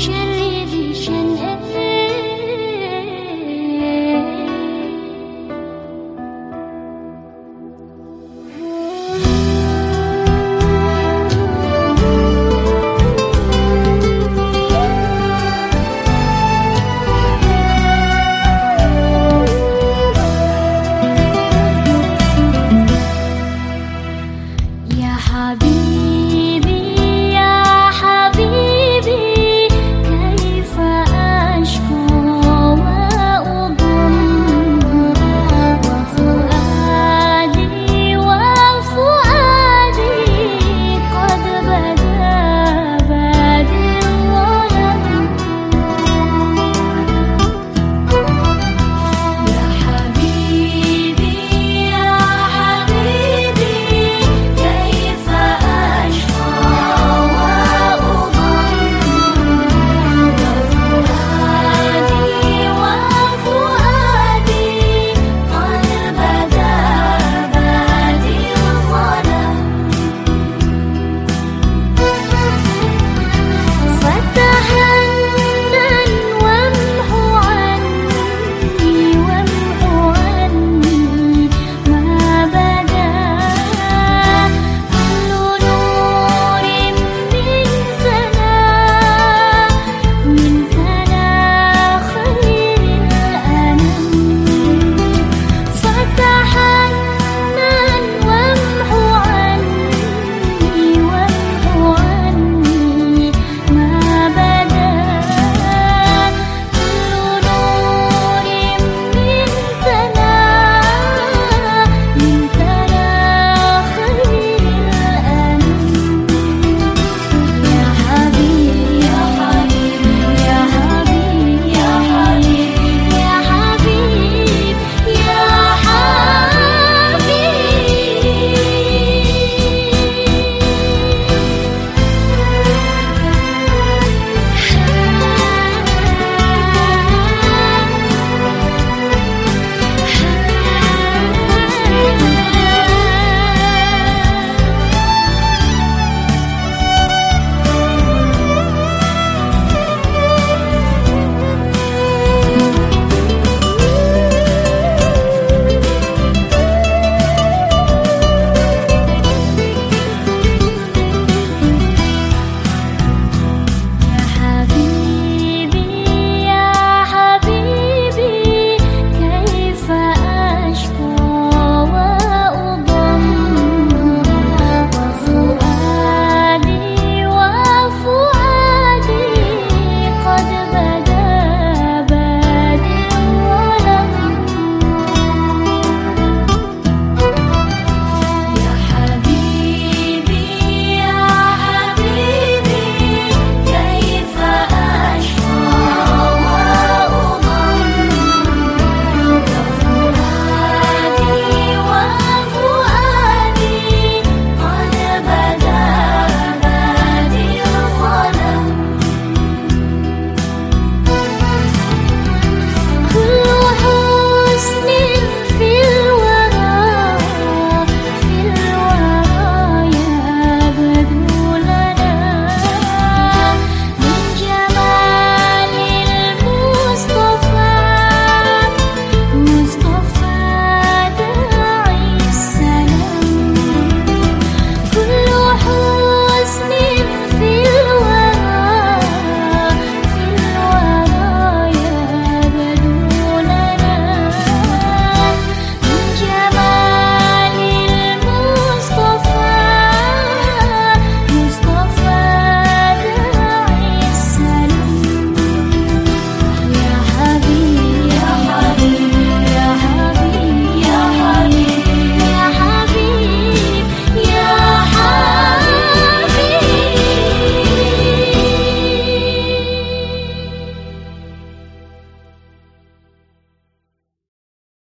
shali